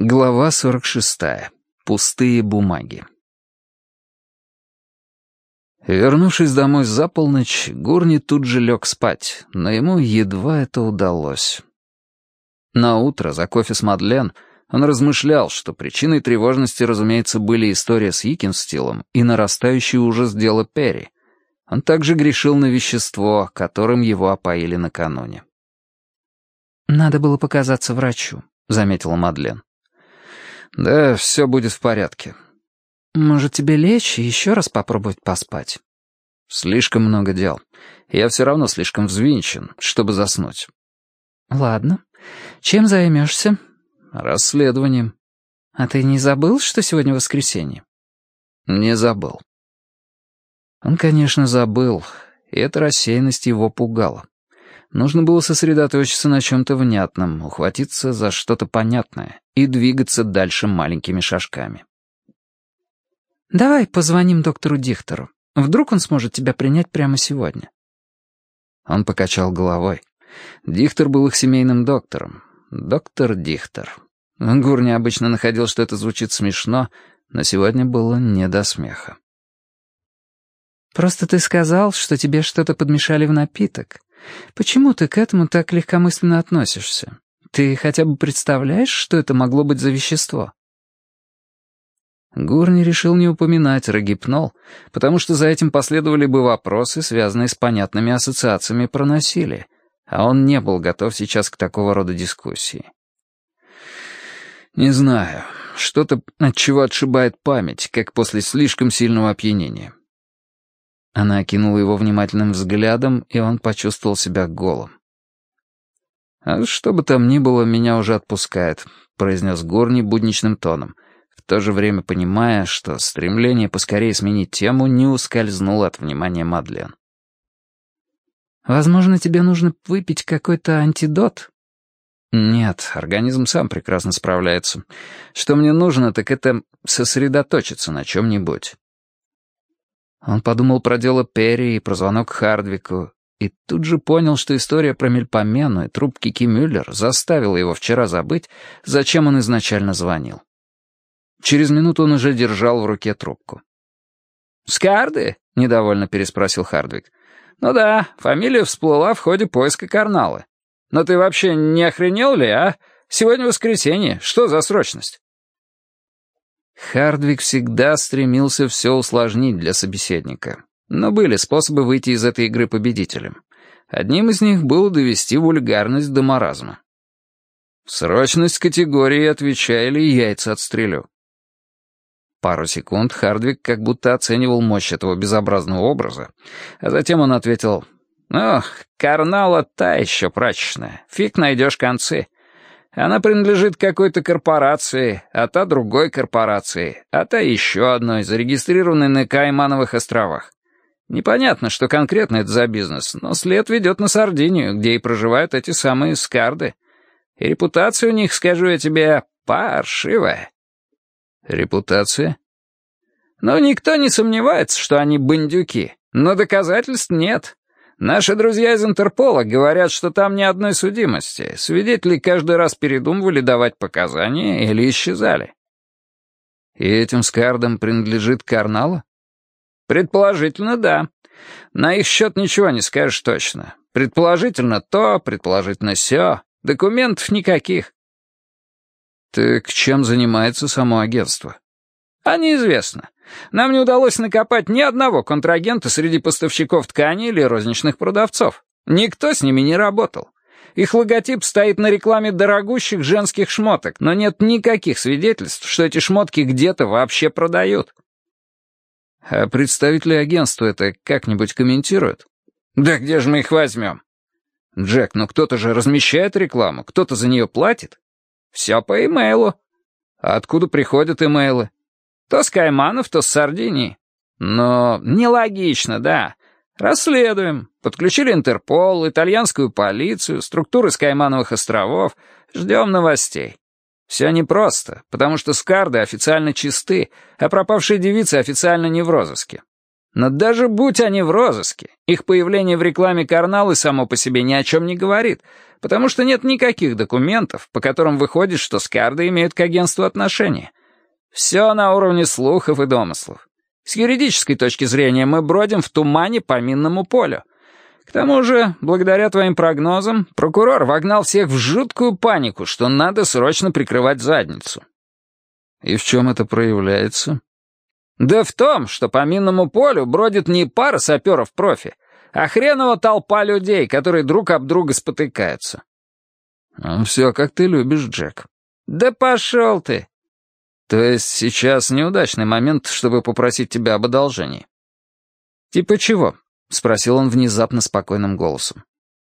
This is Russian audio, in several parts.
Глава 46. Пустые бумаги. Вернувшись домой за полночь, Гурни тут же лег спать, но ему едва это удалось. На утро за кофе с Мадлен он размышлял, что причиной тревожности, разумеется, были история с Икинстилом и нарастающий ужас дела Перри. Он также грешил на вещество, которым его опоили накануне. «Надо было показаться врачу», — заметила Мадлен. «Да, все будет в порядке». «Может, тебе лечь и еще раз попробовать поспать?» «Слишком много дел. Я все равно слишком взвинчен, чтобы заснуть». «Ладно. Чем займешься?» «Расследованием». «А ты не забыл, что сегодня воскресенье?» «Не забыл». Он, конечно, забыл, и эта рассеянность его пугала. Нужно было сосредоточиться на чем-то внятном, ухватиться за что-то понятное и двигаться дальше маленькими шажками. «Давай позвоним доктору Дихтеру. Вдруг он сможет тебя принять прямо сегодня?» Он покачал головой. Дихтер был их семейным доктором. Доктор Дихтер. Гур необычно находил, что это звучит смешно, но сегодня было не до смеха. «Просто ты сказал, что тебе что-то подмешали в напиток. Почему ты к этому так легкомысленно относишься? Ты хотя бы представляешь, что это могло быть за вещество?» Гурни решил не упоминать рогипнол, потому что за этим последовали бы вопросы, связанные с понятными ассоциациями про насилие, а он не был готов сейчас к такого рода дискуссии. «Не знаю. Что-то, от чего отшибает память, как после слишком сильного опьянения. Она окинула его внимательным взглядом, и он почувствовал себя голым. «А что бы там ни было, меня уже отпускает», — произнес Горни будничным тоном, в то же время понимая, что стремление поскорее сменить тему не ускользнуло от внимания Мадлен. «Возможно, тебе нужно выпить какой-то антидот?» «Нет, организм сам прекрасно справляется. Что мне нужно, так это сосредоточиться на чем-нибудь. Он подумал про дело Перри и про звонок Хардвику, и тут же понял, что история про Мельпомену и труп Кики Мюллер заставила его вчера забыть, зачем он изначально звонил. Через минуту он уже держал в руке трубку. «Скарды?» — недовольно переспросил Хардвик. «Ну да, фамилия всплыла в ходе поиска Карналы. Но ты вообще не охренел ли, а? Сегодня воскресенье, что за срочность?» Хардвик всегда стремился все усложнить для собеседника. Но были способы выйти из этой игры победителем. Одним из них было довести вульгарность до маразма. Срочность категории «отвечай или яйца отстрелю». Пару секунд Хардвик как будто оценивал мощь этого безобразного образа, а затем он ответил «Ох, карнала та еще прачечная, фиг найдешь концы. Она принадлежит какой-то корпорации, а та другой корпорации, а та еще одной, зарегистрированной на Каймановых островах. Непонятно, что конкретно это за бизнес, но след ведет на Сардинию, где и проживают эти самые скарды. И репутация у них, скажу я тебе, паршивая. Репутация? Ну, никто не сомневается, что они бандюки, но доказательств нет. Наши друзья из Интерпола говорят, что там ни одной судимости. Свидетели каждый раз передумывали давать показания или исчезали. И этим скардам принадлежит Карнала? Предположительно, да. На их счет ничего не скажешь точно. Предположительно то, предположительно сё. Документов никаких. Так чем занимается само агентство? А неизвестно. Нам не удалось накопать ни одного контрагента среди поставщиков ткани или розничных продавцов. Никто с ними не работал. Их логотип стоит на рекламе дорогущих женских шмоток, но нет никаких свидетельств, что эти шмотки где-то вообще продают. А представители агентства это как-нибудь комментируют? Да где же мы их возьмем? Джек, ну кто-то же размещает рекламу, кто-то за нее платит. Все по имейлу. А откуда приходят имейлы? То с Кайманов, то с Сардинии. Но нелогично, да. Расследуем. Подключили Интерпол, итальянскую полицию, структуры с Каймановых островов. Ждем новостей. Все непросто, потому что скарды официально чисты, а пропавшие девицы официально не в розыске. Но даже будь они в розыске, их появление в рекламе Карналы само по себе ни о чем не говорит, потому что нет никаких документов, по которым выходит, что Скарды имеют к агентству отношения. Все на уровне слухов и домыслов. С юридической точки зрения мы бродим в тумане по минному полю. К тому же, благодаря твоим прогнозам, прокурор вогнал всех в жуткую панику, что надо срочно прикрывать задницу. И в чем это проявляется? Да в том, что по минному полю бродит не пара саперов-профи, а хренова толпа людей, которые друг об друга спотыкаются. Ну, все, как ты любишь, Джек. Да пошел ты. То есть сейчас неудачный момент, чтобы попросить тебя об одолжении? Типа чего? — спросил он внезапно спокойным голосом.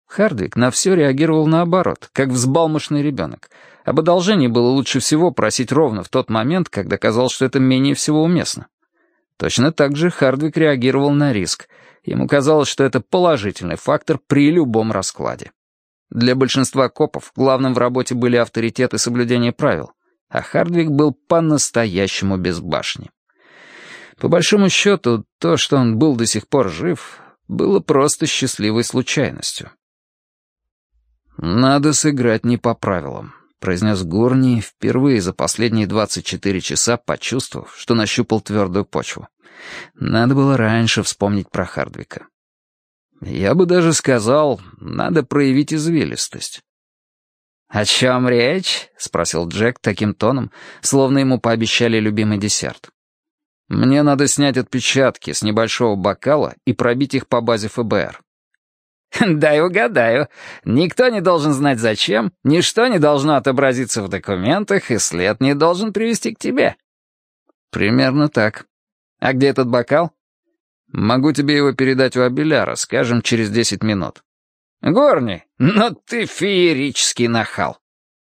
Хардвик на все реагировал наоборот, как взбалмошный ребенок. Об одолжении было лучше всего просить ровно в тот момент, когда казалось, что это менее всего уместно. Точно так же Хардвик реагировал на риск. Ему казалось, что это положительный фактор при любом раскладе. Для большинства копов главным в работе были авторитет и соблюдение правил, а Хардвик был по-настоящему без башни. По большому счету, то, что он был до сих пор жив, было просто счастливой случайностью. «Надо сыграть не по правилам», — произнес Гурни, впервые за последние 24 часа почувствовав, что нащупал твердую почву. Надо было раньше вспомнить про Хардвика. Я бы даже сказал, надо проявить извилистость. «О чем речь?» — спросил Джек таким тоном, словно ему пообещали любимый десерт. Мне надо снять отпечатки с небольшого бокала и пробить их по базе ФБР. «Дай угадаю. Никто не должен знать зачем, ничто не должно отобразиться в документах, и след не должен привести к тебе». «Примерно так. А где этот бокал?» «Могу тебе его передать у Абеляра, скажем, через десять минут». «Горни, но ты феерический нахал.